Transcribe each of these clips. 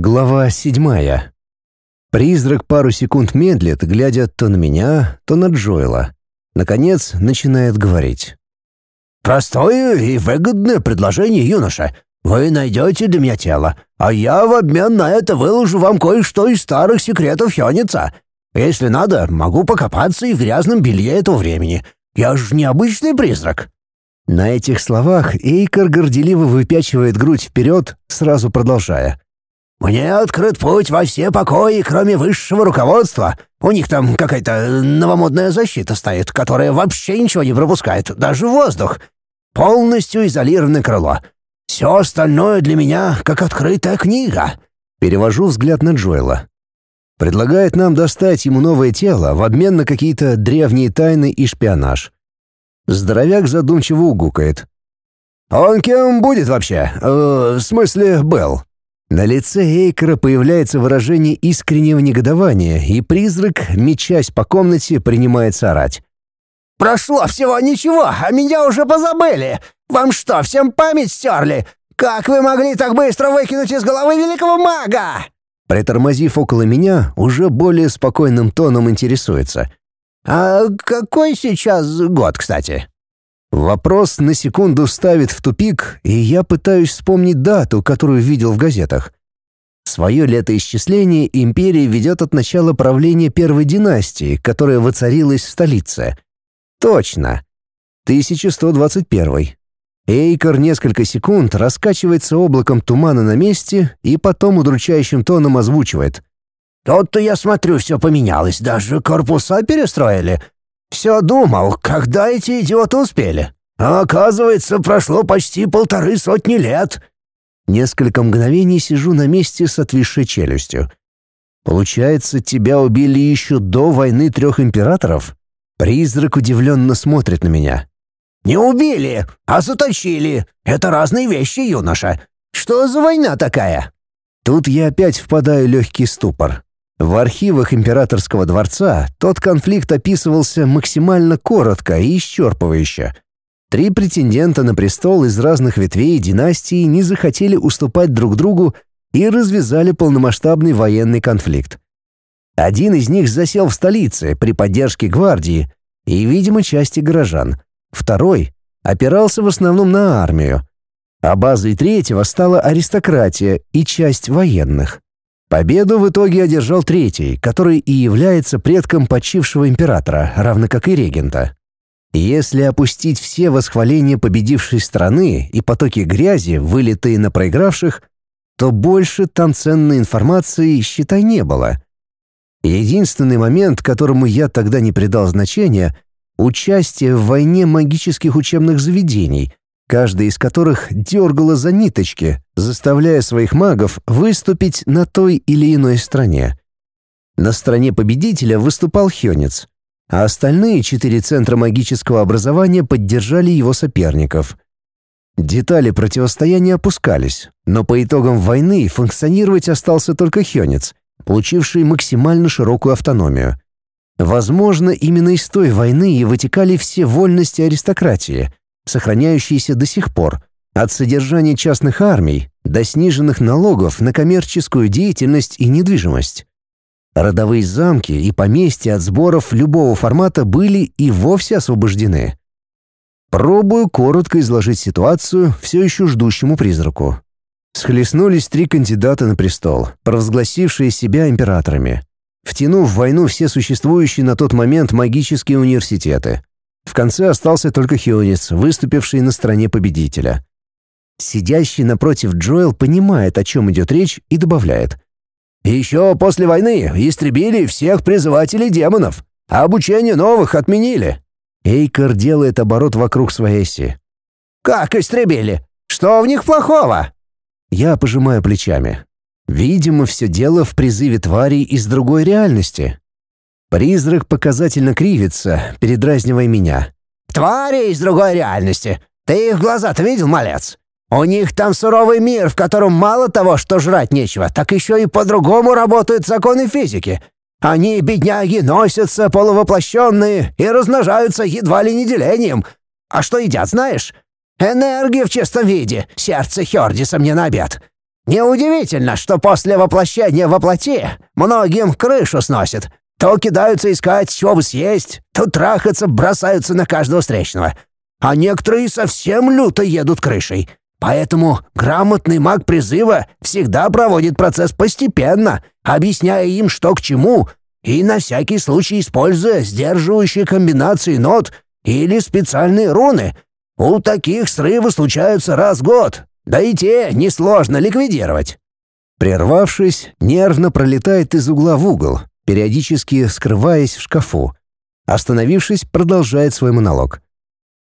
Глава седьмая. Призрак пару секунд медлит, глядя то на меня, то на Джоэла. Наконец начинает говорить. «Простое и выгодное предложение, юноша. Вы найдете для меня тело, а я в обмен на это выложу вам кое-что из старых секретов Хёница. Если надо, могу покопаться и в грязном белье этого времени. Я же не обычный призрак». На этих словах Эйкер горделиво выпячивает грудь вперед, сразу продолжая. «Мне открыт путь во все покои, кроме высшего руководства. У них там какая-то новомодная защита стоит, которая вообще ничего не пропускает, даже воздух. Полностью изолированное крыло. Все остальное для меня как открытая книга». Перевожу взгляд на Джоэла. Предлагает нам достать ему новое тело в обмен на какие-то древние тайны и шпионаж. Здоровяк задумчиво угукает. «Он кем будет вообще? Э, в смысле, был?» На лице Эйкера появляется выражение искреннего негодования, и призрак, мечась по комнате, принимается орать. «Прошло всего ничего, а меня уже позабыли! Вам что, всем память стерли? Как вы могли так быстро выкинуть из головы великого мага?» Притормозив около меня, уже более спокойным тоном интересуется. «А какой сейчас год, кстати?» Вопрос на секунду ставит в тупик, и я пытаюсь вспомнить дату, которую видел в газетах. Свое летоисчисление империя ведет от начала правления первой династии, которая воцарилась в столице. Точно. 1121. Эйкор несколько секунд раскачивается облаком тумана на месте и потом удручающим тоном озвучивает. «Тут-то я смотрю, все поменялось, даже корпуса перестроили. Все думал, когда эти идиоты успели. А оказывается, прошло почти полторы сотни лет. Несколько мгновений сижу на месте с отвисшей челюстью. Получается, тебя убили еще до войны трех императоров? Призрак удивленно смотрит на меня. «Не убили, а заточили. Это разные вещи, юноша. Что за война такая?» Тут я опять впадаю в легкий ступор. В архивах императорского дворца тот конфликт описывался максимально коротко и исчерпывающе. Три претендента на престол из разных ветвей династии не захотели уступать друг другу и развязали полномасштабный военный конфликт. Один из них засел в столице при поддержке гвардии и, видимо, части горожан. Второй опирался в основном на армию. А базой третьего стала аристократия и часть военных. Победу в итоге одержал третий, который и является предком почившего императора, равно как и регента. Если опустить все восхваления победившей страны и потоки грязи, вылитые на проигравших, то больше там ценной информации, считай, не было. Единственный момент, которому я тогда не придал значения — участие в войне магических учебных заведений, каждая из которых дергала за ниточки, заставляя своих магов выступить на той или иной стране. На стороне победителя выступал Хёнец, а остальные четыре центра магического образования поддержали его соперников. Детали противостояния опускались, но по итогам войны функционировать остался только Хёнец, получивший максимально широкую автономию. Возможно, именно из той войны и вытекали все вольности аристократии — сохраняющиеся до сих пор, от содержания частных армий до сниженных налогов на коммерческую деятельность и недвижимость. Родовые замки и поместья от сборов любого формата были и вовсе освобождены. Пробую коротко изложить ситуацию все еще ждущему призраку. Схлестнулись три кандидата на престол, провозгласившие себя императорами, втянув в войну все существующие на тот момент магические университеты. В конце остался только Хионец, выступивший на стороне победителя. Сидящий напротив Джоэл понимает, о чем идет речь, и добавляет. «Еще после войны истребили всех призывателей демонов, а обучение новых отменили». Эйкер делает оборот вокруг своей оси. «Как истребили? Что в них плохого?» Я пожимаю плечами. Видимо, все дело в призыве тварей из другой реальности. Призрак показательно кривится, передразнивая меня. «Твари из другой реальности! Ты их глаза-то видел, малец? У них там суровый мир, в котором мало того, что жрать нечего, так еще и по-другому работают законы физики. Они, бедняги, носятся полувоплощенные и размножаются едва ли не делением. А что едят, знаешь? Энергия в чистом виде, сердце Хердиса мне на обед. Неудивительно, что после воплощения во плоти многим крышу сносит. То кидаются искать, чего бы съесть, то трахаться, бросаются на каждого встречного. А некоторые совсем люто едут крышей. Поэтому грамотный маг призыва всегда проводит процесс постепенно, объясняя им, что к чему, и на всякий случай используя сдерживающие комбинации нот или специальные руны. У таких срывы случаются раз в год, да и те несложно ликвидировать. Прервавшись, нервно пролетает из угла в угол, периодически скрываясь в шкафу. Остановившись, продолжает свой монолог.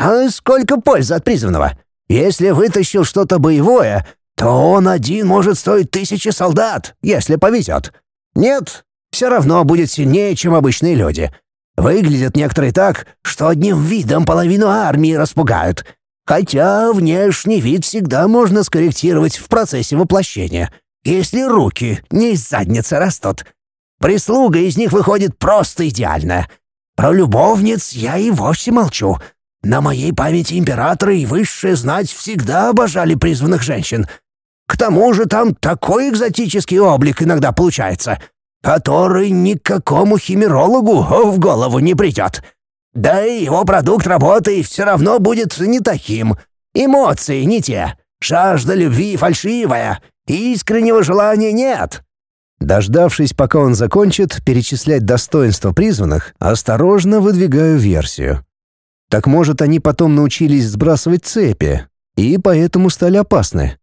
«А сколько пользы от призванного? Если вытащил что-то боевое, то он один может стоить тысячи солдат, если повезет. Нет, все равно будет сильнее, чем обычные люди. Выглядят некоторые так, что одним видом половину армии распугают. Хотя внешний вид всегда можно скорректировать в процессе воплощения, если руки не из задницы растут. Прислуга из них выходит просто идеальная. Про любовниц я и вовсе молчу. На моей памяти императоры и высшая знать всегда обожали призванных женщин. К тому же там такой экзотический облик иногда получается, который никакому химерологу в голову не придет. Да и его продукт работы все равно будет не таким. Эмоции не те, жажда любви фальшивая, искреннего желания нет. Дождавшись, пока он закончит перечислять достоинства призванных, осторожно выдвигаю версию. Так может, они потом научились сбрасывать цепи, и поэтому стали опасны.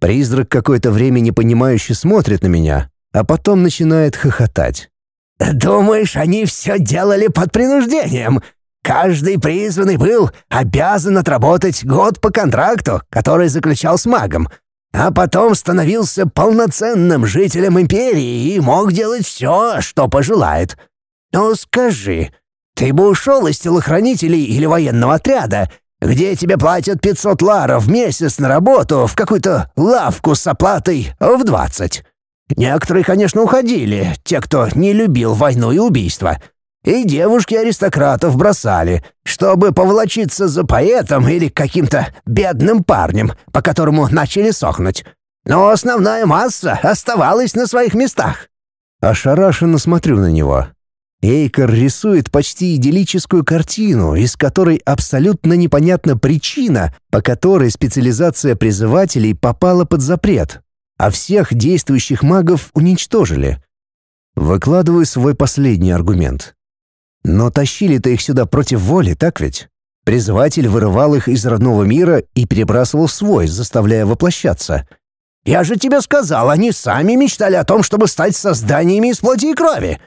Призрак какое-то время непонимающе смотрит на меня, а потом начинает хохотать. «Думаешь, они все делали под принуждением? Каждый призванный был обязан отработать год по контракту, который заключал с магом, а потом становился полноценным жителем империи и мог делать все, что пожелает. Ну скажи, ты бы ушел из телохранителей или военного отряда, где тебе платят 500 ларов в месяц на работу в какую-то лавку с оплатой в 20. Некоторые, конечно, уходили, те, кто не любил войну и убийства. И девушки аристократов бросали, чтобы поволочиться за поэтом или каким-то бедным парнем, по которому начали сохнуть. Но основная масса оставалась на своих местах. Ошарашенно смотрю на него. Эйкер рисует почти идиллическую картину, из которой абсолютно непонятна причина, по которой специализация призывателей попала под запрет, а всех действующих магов уничтожили. Выкладываю свой последний аргумент. Но тащили-то их сюда против воли, так ведь? Призыватель вырывал их из родного мира и перебрасывал в свой, заставляя воплощаться. «Я же тебе сказал, они сами мечтали о том, чтобы стать созданиями из плоти и крови.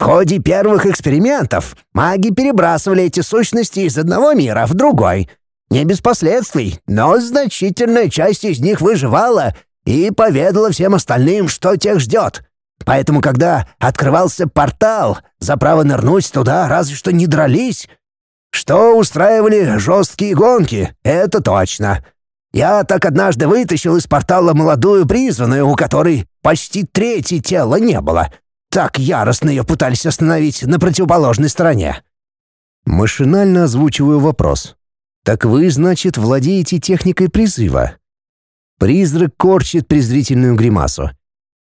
В ходе первых экспериментов маги перебрасывали эти сущности из одного мира в другой. Не без последствий, но значительная часть из них выживала и поведала всем остальным, что тех ждет. Поэтому, когда открывался портал, за право нырнуть туда разве что не дрались. Что устраивали жесткие гонки, это точно. Я так однажды вытащил из портала молодую призванную, у которой почти трети тела не было. Так яростно ее пытались остановить на противоположной стороне. Машинально озвучиваю вопрос. «Так вы, значит, владеете техникой призыва?» Призрак корчит презрительную гримасу.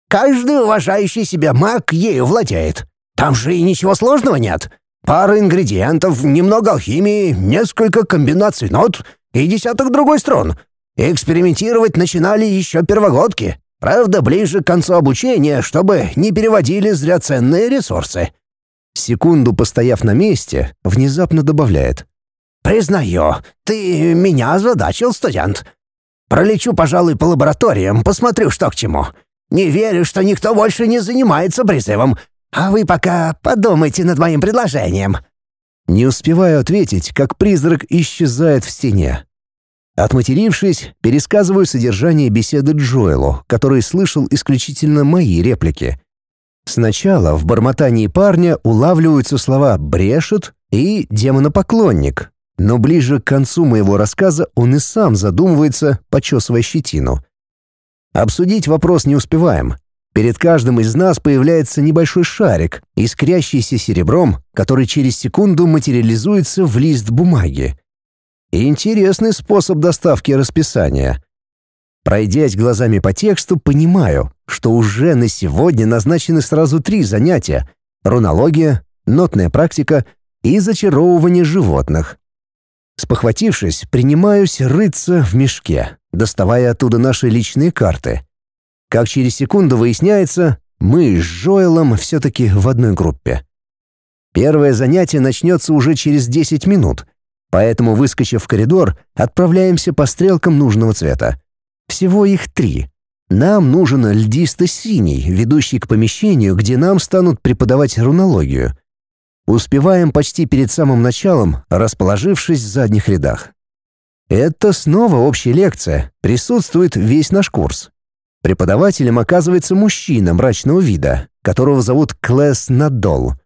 Каждый уважающий себя маг ею владеет. Там же и ничего сложного нет. Пара ингредиентов, немного алхимии, несколько комбинаций нот и десяток другой струн. Экспериментировать начинали еще первогодки. Правда, ближе к концу обучения, чтобы не переводили зря ценные ресурсы. Секунду постояв на месте, внезапно добавляет. «Признаю, ты меня озадачил, студент. Пролечу, пожалуй, по лабораториям, посмотрю, что к чему. Не верю, что никто больше не занимается призывом. А вы пока подумайте над моим предложением». Не успеваю ответить, как призрак исчезает в стене. Отматерившись, пересказываю содержание беседы Джоэлу, который слышал исключительно мои реплики. Сначала в бормотании парня улавливаются слова «брешет» и «демонопоклонник», но ближе к концу моего рассказа он и сам задумывается, почесывая щетину. Обсудить вопрос не успеваем. Перед каждым из нас появляется небольшой шарик, искрящийся серебром, который через секунду материализуется в лист бумаги. Интересный способ доставки расписания. Пройдясь глазами по тексту, понимаю, что уже на сегодня назначены сразу три занятия — рунология, нотная практика и зачаровывание животных. Спохватившись, принимаюсь рыться в мешке, доставая оттуда наши личные карты. Как через секунду выясняется, мы с Жоэлом все-таки в одной группе. Первое занятие начнется уже через 10 минут, поэтому, выскочив в коридор, отправляемся по стрелкам нужного цвета. Всего их три. Нам нужен льдисто-синий, ведущий к помещению, где нам станут преподавать рунологию — Успеваем почти перед самым началом, расположившись в задних рядах. Это снова общая лекция, присутствует весь наш курс. Преподавателем оказывается мужчина мрачного вида, которого зовут Клэс Надол.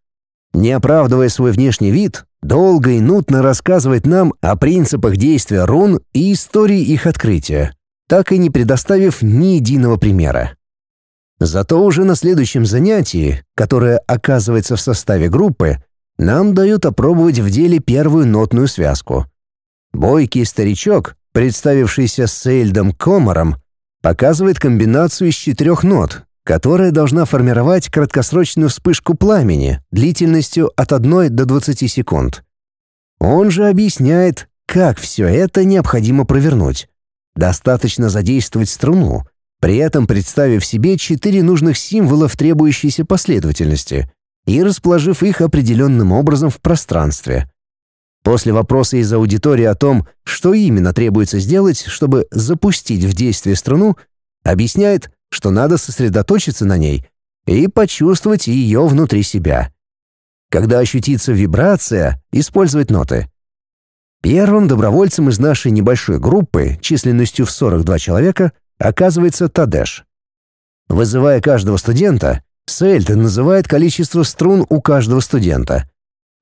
Не оправдывая свой внешний вид, долго и нудно рассказывает нам о принципах действия рун и истории их открытия, так и не предоставив ни единого примера. Зато уже на следующем занятии, которое оказывается в составе группы, нам дают опробовать в деле первую нотную связку. Бойкий старичок, представившийся Сейльдом Комаром, показывает комбинацию из четырех нот, которая должна формировать краткосрочную вспышку пламени длительностью от 1 до 20 секунд. Он же объясняет, как все это необходимо провернуть. Достаточно задействовать струну, при этом представив себе четыре нужных символа в требующейся последовательности — и расположив их определенным образом в пространстве. После вопроса из аудитории о том, что именно требуется сделать, чтобы запустить в действие струну, объясняет, что надо сосредоточиться на ней и почувствовать ее внутри себя. Когда ощутится вибрация, использовать ноты. Первым добровольцем из нашей небольшой группы, численностью в 42 человека, оказывается Тадеш. Вызывая каждого студента, Сельт называет количество струн у каждого студента.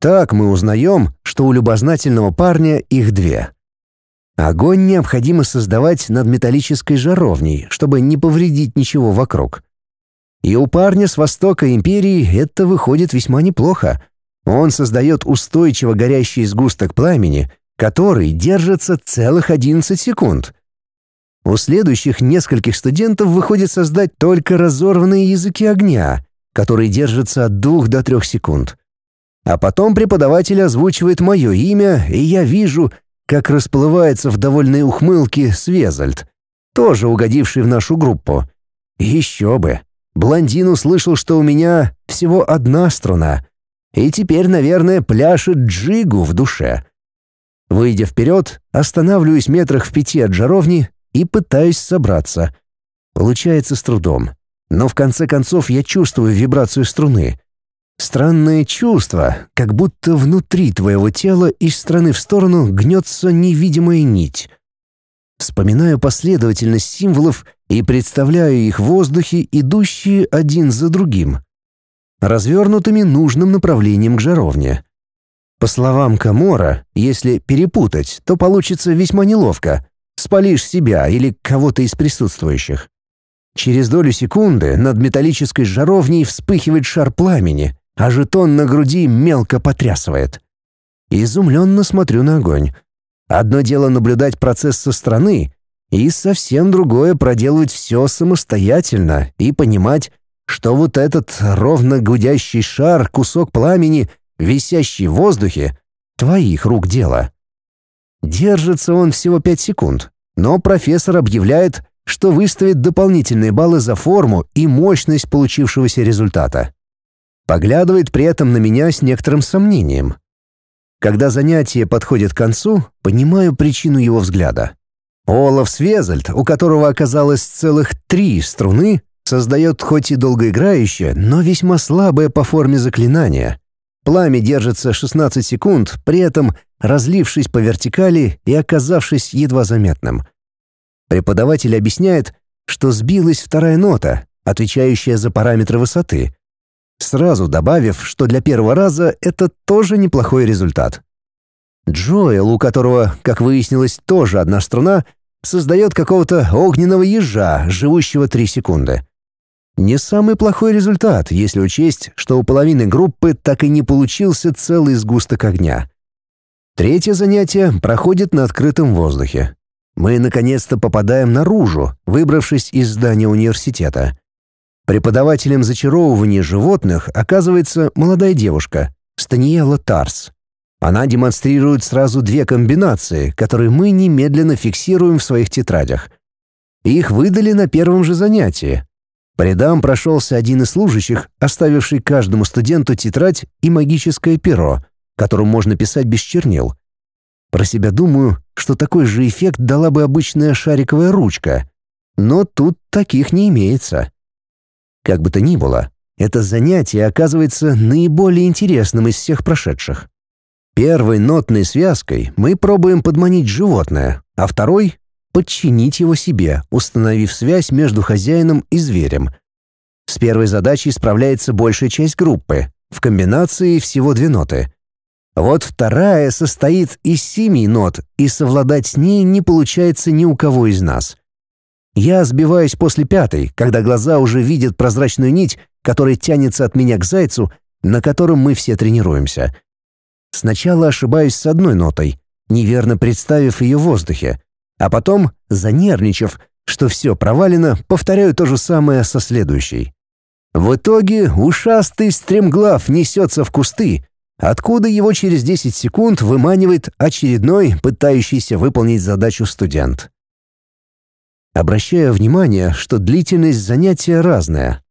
Так мы узнаем, что у любознательного парня их две. Огонь необходимо создавать над металлической жаровней, чтобы не повредить ничего вокруг. И у парня с востока империи это выходит весьма неплохо. Он создает устойчиво горящий сгусток пламени, который держится целых 11 секунд — у следующих нескольких студентов выходит создать только разорванные языки огня, которые держатся от двух до трех секунд. А потом преподаватель озвучивает мое имя, и я вижу, как расплывается в довольной ухмылке Свезальд, тоже угодивший в нашу группу. Еще бы. Блондин услышал, что у меня всего одна струна, и теперь, наверное, пляшет джигу в душе. Выйдя вперед, останавливаюсь метрах в пяти от жаровни и пытаюсь собраться. Получается с трудом. Но в конце концов я чувствую вибрацию струны. Странное чувство, как будто внутри твоего тела из стороны в сторону гнется невидимая нить. Вспоминаю последовательность символов и представляю их в воздухе, идущие один за другим, развернутыми нужным направлением к жаровне. По словам Камора, если перепутать, то получится весьма неловко — спалишь себя или кого-то из присутствующих. Через долю секунды над металлической жаровней вспыхивает шар пламени, а жетон на груди мелко потрясывает. Изумленно смотрю на огонь. Одно дело наблюдать процесс со стороны, и совсем другое проделывать все самостоятельно и понимать, что вот этот ровно гудящий шар, кусок пламени, висящий в воздухе, твоих рук дело. Держится он всего 5 секунд, но профессор объявляет, что выставит дополнительные баллы за форму и мощность получившегося результата. Поглядывает при этом на меня с некоторым сомнением. Когда занятие подходит к концу, понимаю причину его взгляда. Олаф Свезальд, у которого оказалось целых три струны, создает хоть и долгоиграющее, но весьма слабое по форме заклинание. Пламя держится 16 секунд, при этом разлившись по вертикали и оказавшись едва заметным. Преподаватель объясняет, что сбилась вторая нота, отвечающая за параметры высоты, сразу добавив, что для первого раза это тоже неплохой результат. Джоэл, у которого, как выяснилось, тоже одна струна, создает какого-то огненного ежа, живущего 3 секунды. Не самый плохой результат, если учесть, что у половины группы так и не получился целый сгусток огня. Третье занятие проходит на открытом воздухе. Мы наконец-то попадаем наружу, выбравшись из здания университета. Преподавателем зачаровывания животных оказывается молодая девушка, Станиела Тарс. Она демонстрирует сразу две комбинации, которые мы немедленно фиксируем в своих тетрадях. Их выдали на первом же занятии. По рядам прошелся один из служащих, оставивший каждому студенту тетрадь и магическое перо, которым можно писать без чернил. Про себя думаю, что такой же эффект дала бы обычная шариковая ручка. Но тут таких не имеется. Как бы то ни было, это занятие оказывается наиболее интересным из всех прошедших. Первой нотной связкой мы пробуем подманить животное, а второй — подчинить его себе, установив связь между хозяином и зверем. С первой задачей справляется большая часть группы, в комбинации всего две ноты. Вот вторая состоит из семи нот, и совладать с ней не получается ни у кого из нас. Я сбиваюсь после пятой, когда глаза уже видят прозрачную нить, которая тянется от меня к зайцу, на котором мы все тренируемся. Сначала ошибаюсь с одной нотой, неверно представив ее в воздухе, а потом, занервничав, что все провалено, повторяю то же самое со следующей. В итоге ушастый стремглав несется в кусты, откуда его через 10 секунд выманивает очередной, пытающийся выполнить задачу студент. Обращаю внимание, что длительность занятия разная.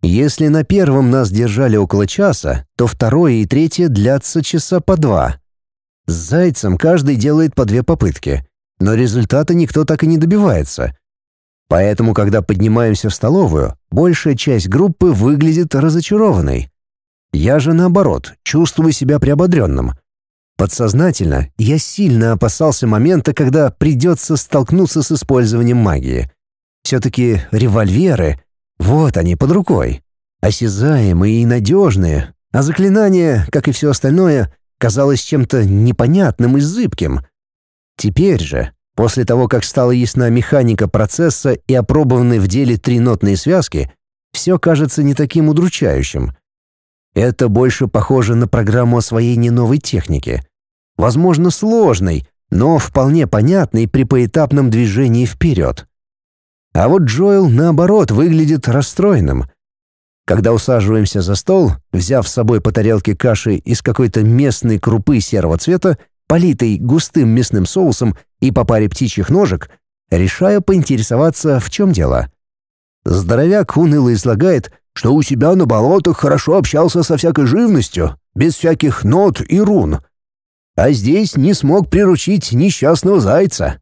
Если на первом нас держали около часа, то второе и третье длятся часа по два. С зайцем каждый делает по две попытки, но результата никто так и не добивается. Поэтому, когда поднимаемся в столовую, большая часть группы выглядит разочарованной. Я же, наоборот, чувствую себя приободренным — Подсознательно я сильно опасался момента, когда придется столкнуться с использованием магии. Все-таки револьверы, вот они под рукой, осязаемые и надежные, а заклинание, как и все остальное, казалось чем-то непонятным и зыбким. Теперь же, после того, как стала ясна механика процесса и опробованы в деле тринотные связки, все кажется не таким удручающим — это больше похоже на программу освоения новой техники. Возможно, сложной, но вполне понятной при поэтапном движении вперед. А вот Джоэл, наоборот, выглядит расстроенным. Когда усаживаемся за стол, взяв с собой по тарелке каши из какой-то местной крупы серого цвета, политой густым мясным соусом и по паре птичьих ножек, решаю поинтересоваться, в чем дело. Здоровяк уныло излагает, что у себя на болотах хорошо общался со всякой живностью, без всяких нот и рун. А здесь не смог приручить несчастного зайца.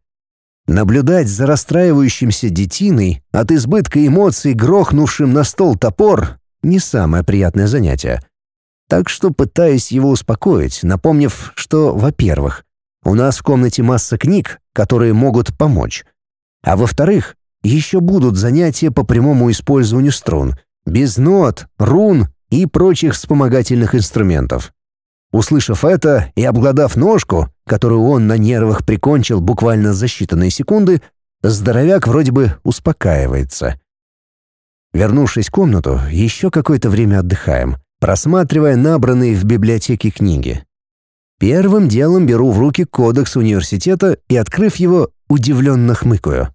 Наблюдать за расстраивающимся детиной от избытка эмоций, грохнувшим на стол топор, не самое приятное занятие. Так что пытаюсь его успокоить, напомнив, что, во-первых, у нас в комнате масса книг, которые могут помочь. А во-вторых, еще будут занятия по прямому использованию струн — без нот, рун и прочих вспомогательных инструментов. Услышав это и обглодав ножку, которую он на нервах прикончил буквально за считанные секунды, здоровяк вроде бы успокаивается. Вернувшись в комнату, еще какое-то время отдыхаем, просматривая набранные в библиотеке книги. Первым делом беру в руки кодекс университета и, открыв его, удивленно хмыкаю.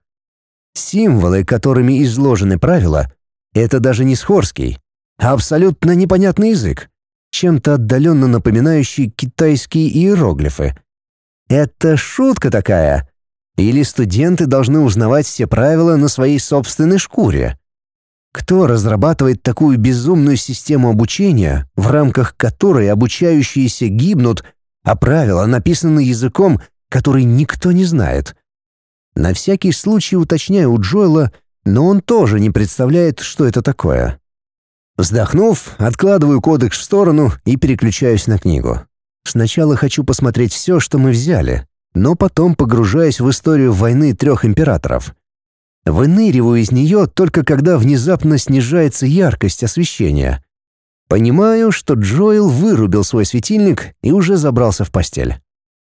Символы, которыми изложены правила, это даже не схорский, а абсолютно непонятный язык, чем-то отдаленно напоминающий китайские иероглифы. Это шутка такая? Или студенты должны узнавать все правила на своей собственной шкуре? Кто разрабатывает такую безумную систему обучения, в рамках которой обучающиеся гибнут, а правила написаны языком, который никто не знает? На всякий случай уточняю у Джоэла — но он тоже не представляет, что это такое. Вздохнув, откладываю кодекс в сторону и переключаюсь на книгу. Сначала хочу посмотреть все, что мы взяли, но потом погружаюсь в историю войны трех императоров. Выныриваю из нее только когда внезапно снижается яркость освещения. Понимаю, что Джоэл вырубил свой светильник и уже забрался в постель.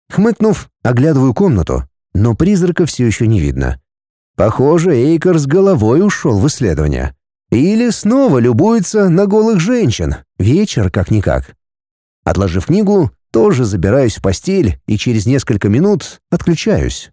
Хмыкнув, оглядываю комнату, но призрака все еще не видно. Похоже, Эйкер с головой ушел в исследование. Или снова любуется на голых женщин. Вечер как-никак. Отложив книгу, тоже забираюсь в постель и через несколько минут отключаюсь.